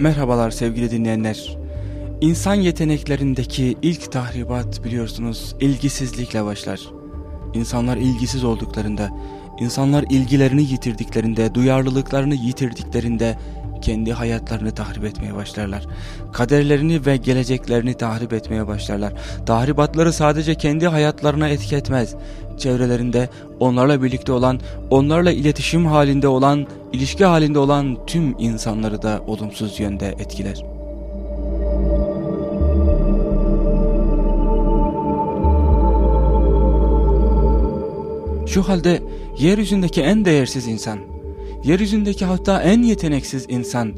Merhabalar sevgili dinleyenler. İnsan yeteneklerindeki ilk tahribat biliyorsunuz ilgisizlikle başlar. İnsanlar ilgisiz olduklarında, insanlar ilgilerini yitirdiklerinde, duyarlılıklarını yitirdiklerinde kendi hayatlarını tahrip etmeye başlarlar. Kaderlerini ve geleceklerini tahrip etmeye başlarlar. Tahribatları sadece kendi hayatlarına etki etmez. Çevrelerinde onlarla birlikte olan, onlarla iletişim halinde olan, ilişki halinde olan tüm insanları da olumsuz yönde etkiler. Şu halde yeryüzündeki en değersiz insan, yeryüzündeki hatta en yeteneksiz insan,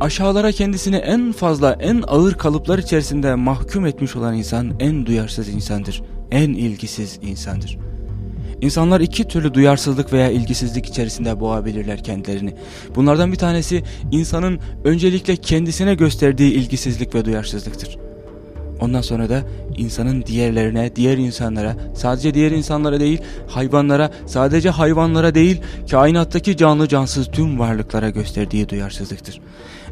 aşağılara kendisini en fazla en ağır kalıplar içerisinde mahkum etmiş olan insan en duyarsız insandır, en ilgisiz insandır. İnsanlar iki türlü duyarsızlık veya ilgisizlik içerisinde boğabilirler kendilerini. Bunlardan bir tanesi insanın öncelikle kendisine gösterdiği ilgisizlik ve duyarsızlıktır. Ondan sonra da insanın diğerlerine, diğer insanlara, sadece diğer insanlara değil, hayvanlara, sadece hayvanlara değil, kainattaki canlı cansız tüm varlıklara gösterdiği duyarsızlıktır.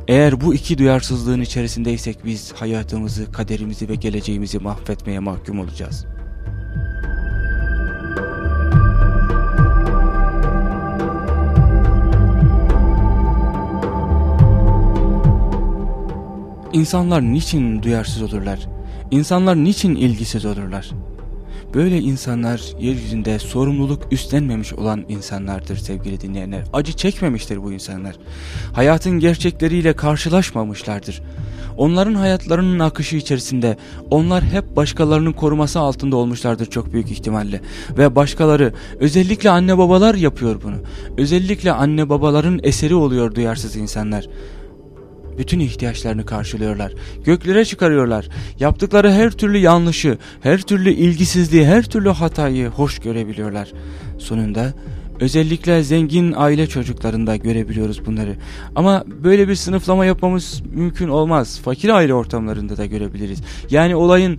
Eğer bu iki duyarsızlığın içerisindeysek biz hayatımızı, kaderimizi ve geleceğimizi mahvetmeye mahkum olacağız. İnsanlar niçin duyarsız olurlar? İnsanlar niçin ilgisiz olurlar? Böyle insanlar yeryüzünde sorumluluk üstlenmemiş olan insanlardır sevgili dinleyenler. Acı çekmemiştir bu insanlar. Hayatın gerçekleriyle karşılaşmamışlardır. Onların hayatlarının akışı içerisinde onlar hep başkalarının koruması altında olmuşlardır çok büyük ihtimalle. Ve başkaları özellikle anne babalar yapıyor bunu. Özellikle anne babaların eseri oluyor duyarsız insanlar bütün ihtiyaçlarını karşılıyorlar. Göklere çıkarıyorlar. Yaptıkları her türlü yanlışı, her türlü ilgisizliği, her türlü hatayı hoş görebiliyorlar. Sonunda özellikle zengin aile çocuklarında görebiliyoruz bunları. Ama böyle bir sınıflama yapmamız mümkün olmaz. Fakir aile ortamlarında da görebiliriz. Yani olayın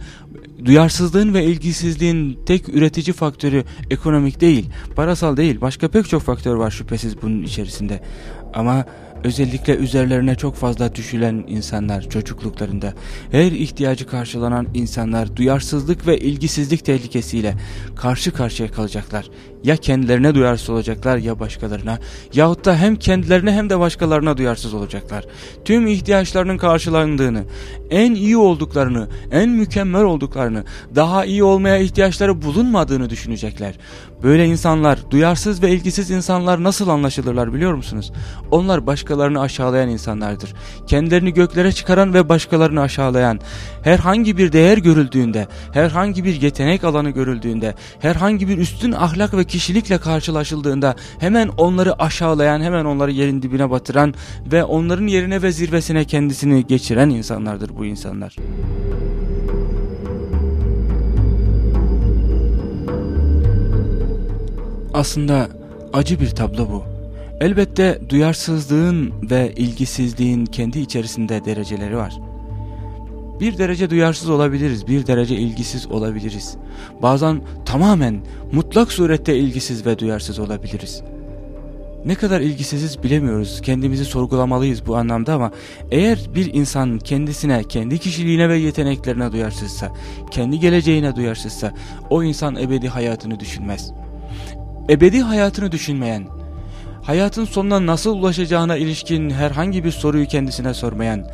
duyarsızlığın ve ilgisizliğin tek üretici faktörü ekonomik değil, parasal değil. Başka pek çok faktör var şüphesiz bunun içerisinde. Ama Özellikle üzerlerine çok fazla düşülen insanlar çocukluklarında, her ihtiyacı karşılanan insanlar duyarsızlık ve ilgisizlik tehlikesiyle karşı karşıya kalacaklar. Ya kendilerine duyarsız olacaklar ya başkalarına yahut da hem kendilerine hem de başkalarına duyarsız olacaklar. Tüm ihtiyaçlarının karşılandığını, en iyi olduklarını, en mükemmel olduklarını, daha iyi olmaya ihtiyaçları bulunmadığını düşünecekler. Böyle insanlar, duyarsız ve ilgisiz insanlar nasıl anlaşılırlar biliyor musunuz? Onlar başkalarını aşağılayan insanlardır. Kendilerini göklere çıkaran ve başkalarını aşağılayan, herhangi bir değer görüldüğünde, herhangi bir yetenek alanı görüldüğünde, herhangi bir üstün ahlak ve kişilikle karşılaşıldığında hemen onları aşağılayan, hemen onları yerin dibine batıran ve onların yerine ve zirvesine kendisini geçiren insanlardır bu insanlar. Aslında acı bir tablo bu. Elbette duyarsızlığın ve ilgisizliğin kendi içerisinde dereceleri var. Bir derece duyarsız olabiliriz, bir derece ilgisiz olabiliriz. Bazen tamamen mutlak surette ilgisiz ve duyarsız olabiliriz. Ne kadar ilgisiziz bilemiyoruz. Kendimizi sorgulamalıyız bu anlamda ama eğer bir insan kendisine, kendi kişiliğine ve yeteneklerine duyarsızsa, kendi geleceğine duyarsızsa o insan ebedi hayatını düşünmez. Ebedi hayatını düşünmeyen, hayatın sonuna nasıl ulaşacağına ilişkin herhangi bir soruyu kendisine sormayan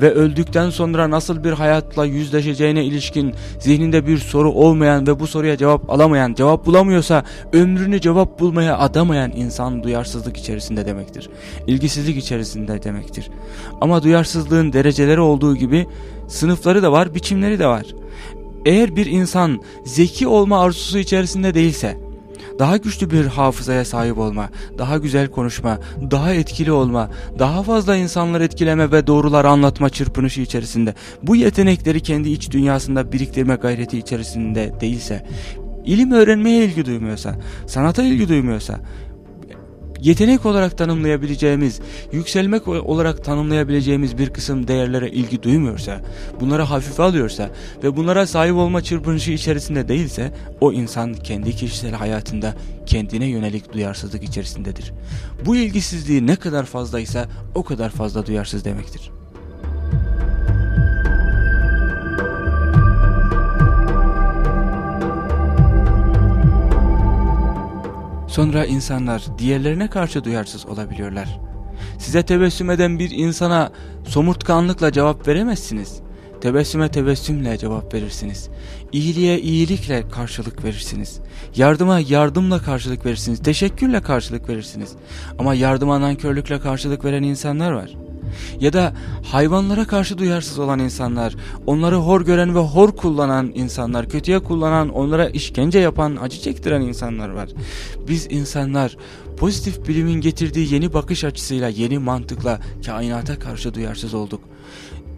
ve öldükten sonra nasıl bir hayatla yüzleşeceğine ilişkin zihninde bir soru olmayan ve bu soruya cevap alamayan, cevap bulamıyorsa ömrünü cevap bulmaya adamayan insan duyarsızlık içerisinde demektir. İlgisizlik içerisinde demektir. Ama duyarsızlığın dereceleri olduğu gibi sınıfları da var, biçimleri de var. Eğer bir insan zeki olma arzusu içerisinde değilse, daha güçlü bir hafızaya sahip olma, daha güzel konuşma, daha etkili olma, daha fazla insanları etkileme ve doğruları anlatma çırpınışı içerisinde, bu yetenekleri kendi iç dünyasında biriktirme gayreti içerisinde değilse, ilim öğrenmeye ilgi duymuyorsa, sanata ilgi duymuyorsa, yetenek olarak tanımlayabileceğimiz, yükselmek olarak tanımlayabileceğimiz bir kısım değerlere ilgi duymuyorsa, bunlara hafife alıyorsa ve bunlara sahip olma çırpınışı içerisinde değilse o insan kendi kişisel hayatında kendine yönelik duyarsızlık içerisindedir. Bu ilgisizliği ne kadar fazlaysa o kadar fazla duyarsız demektir. Sonra insanlar diğerlerine karşı duyarsız olabiliyorlar. Size tebessüm eden bir insana somurtkanlıkla cevap veremezsiniz. Tebessüme tebessümle cevap verirsiniz. İyiliğe iyilikle karşılık verirsiniz. Yardıma yardımla karşılık verirsiniz. Teşekkürle karşılık verirsiniz. Ama yardıma nankörlükle karşılık veren insanlar var ya da hayvanlara karşı duyarsız olan insanlar, onları hor gören ve hor kullanan insanlar, kötüye kullanan, onlara işkence yapan, acı çektiren insanlar var. Biz insanlar pozitif bilimin getirdiği yeni bakış açısıyla, yeni mantıkla kainata karşı duyarsız olduk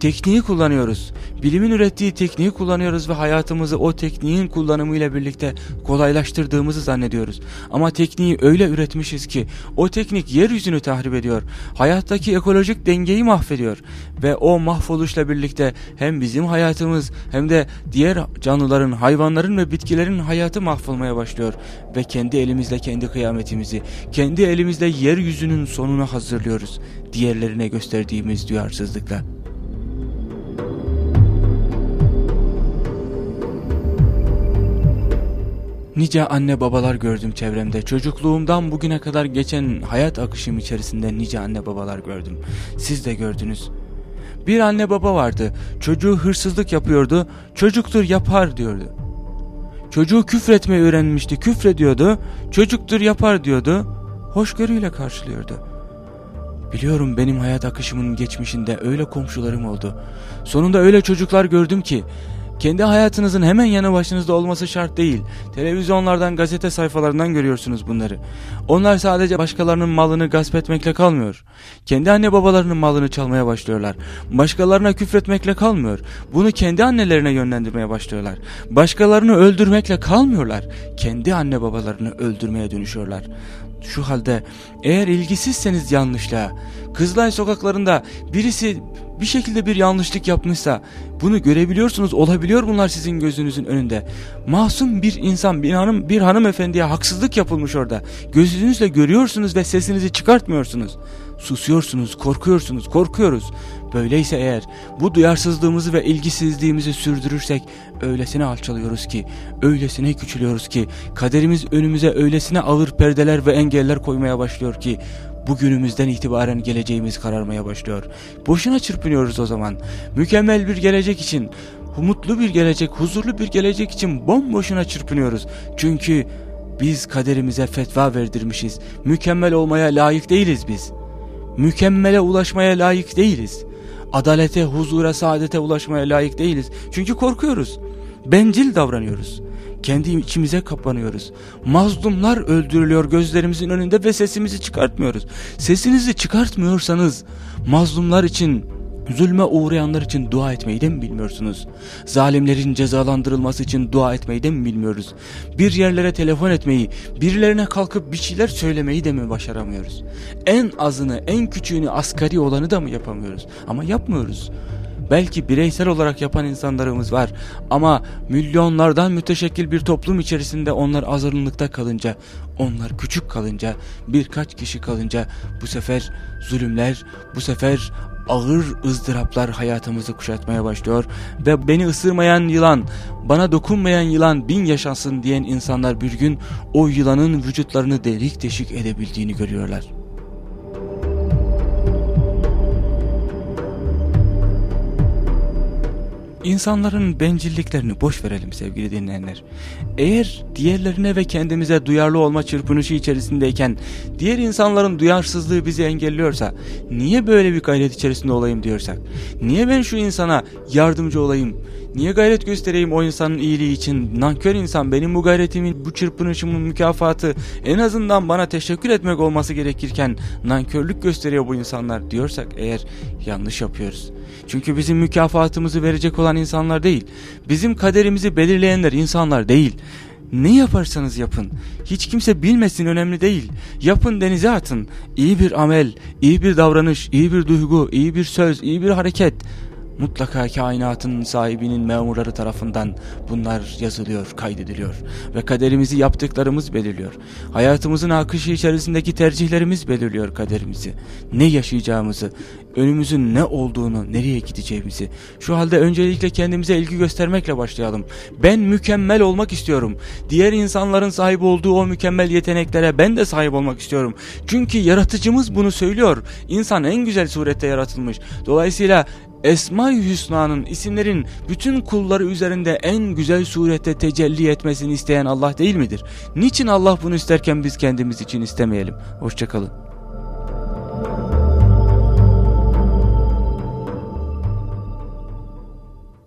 tekniği kullanıyoruz. Bilimin ürettiği tekniği kullanıyoruz ve hayatımızı o tekniğin kullanımıyla birlikte kolaylaştırdığımızı zannediyoruz. Ama tekniği öyle üretmişiz ki o teknik yeryüzünü tahrip ediyor. Hayattaki ekolojik dengeyi mahvediyor. Ve o mahvoluşla birlikte hem bizim hayatımız hem de diğer canlıların, hayvanların ve bitkilerin hayatı mahvolmaya başlıyor. Ve kendi elimizle kendi kıyametimizi, kendi elimizle yeryüzünün sonunu hazırlıyoruz. Diğerlerine gösterdiğimiz duyarsızlıkla. Nice anne babalar gördüm çevremde. Çocukluğumdan bugüne kadar geçen hayat akışım içerisinde nice anne babalar gördüm. Siz de gördünüz. Bir anne baba vardı. Çocuğu hırsızlık yapıyordu. Çocuktur yapar diyordu. Çocuğu küfretmeyi öğrenmişti. Küfrediyordu. Çocuktur yapar diyordu. Hoşgörüyle karşılıyordu. Biliyorum benim hayat akışımın geçmişinde öyle komşularım oldu. Sonunda öyle çocuklar gördüm ki kendi hayatınızın hemen yanı başınızda olması şart değil. Televizyonlardan, gazete sayfalarından görüyorsunuz bunları. Onlar sadece başkalarının malını gasp etmekle kalmıyor. Kendi anne babalarının malını çalmaya başlıyorlar. Başkalarına küfretmekle kalmıyor. Bunu kendi annelerine yönlendirmeye başlıyorlar. Başkalarını öldürmekle kalmıyorlar. Kendi anne babalarını öldürmeye dönüşüyorlar. Şu halde eğer ilgisizseniz yanlışlığa, Kızılay sokaklarında birisi bir şekilde bir yanlışlık yapmışsa bunu görebiliyorsunuz olabiliyor bunlar sizin gözünüzün önünde. Masum bir insan bir hanım bir hanımefendiye haksızlık yapılmış orada. Gözünüzle görüyorsunuz ve sesinizi çıkartmıyorsunuz. Susuyorsunuz, korkuyorsunuz, korkuyoruz. Böyleyse eğer bu duyarsızlığımızı ve ilgisizliğimizi sürdürürsek öylesine alçalıyoruz ki, öylesine küçülüyoruz ki, kaderimiz önümüze öylesine ağır perdeler ve engeller koymaya başlıyor ki bugünümüzden itibaren geleceğimiz kararmaya başlıyor. Boşuna çırpınıyoruz o zaman. Mükemmel bir gelecek için, mutlu bir gelecek, huzurlu bir gelecek için bomboşuna çırpınıyoruz. Çünkü biz kaderimize fetva verdirmişiz. Mükemmel olmaya layık değiliz biz. Mükemmele ulaşmaya layık değiliz. Adalete, huzura, saadete ulaşmaya layık değiliz. Çünkü korkuyoruz. Bencil davranıyoruz kendi içimize kapanıyoruz. Mazlumlar öldürülüyor gözlerimizin önünde ve sesimizi çıkartmıyoruz. Sesinizi çıkartmıyorsanız mazlumlar için Zulme uğrayanlar için dua etmeyi de mi bilmiyorsunuz? Zalimlerin cezalandırılması için dua etmeyi de mi bilmiyoruz? Bir yerlere telefon etmeyi, birilerine kalkıp bir şeyler söylemeyi de mi başaramıyoruz? En azını, en küçüğünü, asgari olanı da mı yapamıyoruz? Ama yapmıyoruz. Belki bireysel olarak yapan insanlarımız var ama milyonlardan müteşekkil bir toplum içerisinde onlar azınlıkta kalınca, onlar küçük kalınca, birkaç kişi kalınca bu sefer zulümler, bu sefer ağır ızdıraplar hayatımızı kuşatmaya başlıyor ve beni ısırmayan yılan, bana dokunmayan yılan bin yaşansın diyen insanlar bir gün o yılanın vücutlarını delik deşik edebildiğini görüyorlar. İnsanların bencilliklerini boş verelim sevgili dinleyenler. Eğer diğerlerine ve kendimize duyarlı olma çırpınışı içerisindeyken diğer insanların duyarsızlığı bizi engelliyorsa niye böyle bir gayret içerisinde olayım diyorsak niye ben şu insana yardımcı olayım niye gayret göstereyim o insanın iyiliği için nankör insan benim bu gayretimin bu çırpınışımın mükafatı en azından bana teşekkür etmek olması gerekirken nankörlük gösteriyor bu insanlar diyorsak eğer yanlış yapıyoruz. Çünkü bizim mükafatımızı verecek olan insanlar değil. Bizim kaderimizi belirleyenler insanlar değil. Ne yaparsanız yapın. Hiç kimse bilmesin önemli değil. Yapın denize atın. İyi bir amel, iyi bir davranış, iyi bir duygu, iyi bir söz, iyi bir hareket mutlaka kainatın sahibinin memurları tarafından bunlar yazılıyor, kaydediliyor ve kaderimizi yaptıklarımız belirliyor. Hayatımızın akışı içerisindeki tercihlerimiz belirliyor kaderimizi. Ne yaşayacağımızı, önümüzün ne olduğunu, nereye gideceğimizi. Şu halde öncelikle kendimize ilgi göstermekle başlayalım. Ben mükemmel olmak istiyorum. Diğer insanların sahip olduğu o mükemmel yeteneklere ben de sahip olmak istiyorum. Çünkü yaratıcımız bunu söylüyor. İnsan en güzel surette yaratılmış. Dolayısıyla Esma-i Hüsna'nın isimlerin bütün kulları üzerinde en güzel surette tecelli etmesini isteyen Allah değil midir? Niçin Allah bunu isterken biz kendimiz için istemeyelim? Hoşçakalın.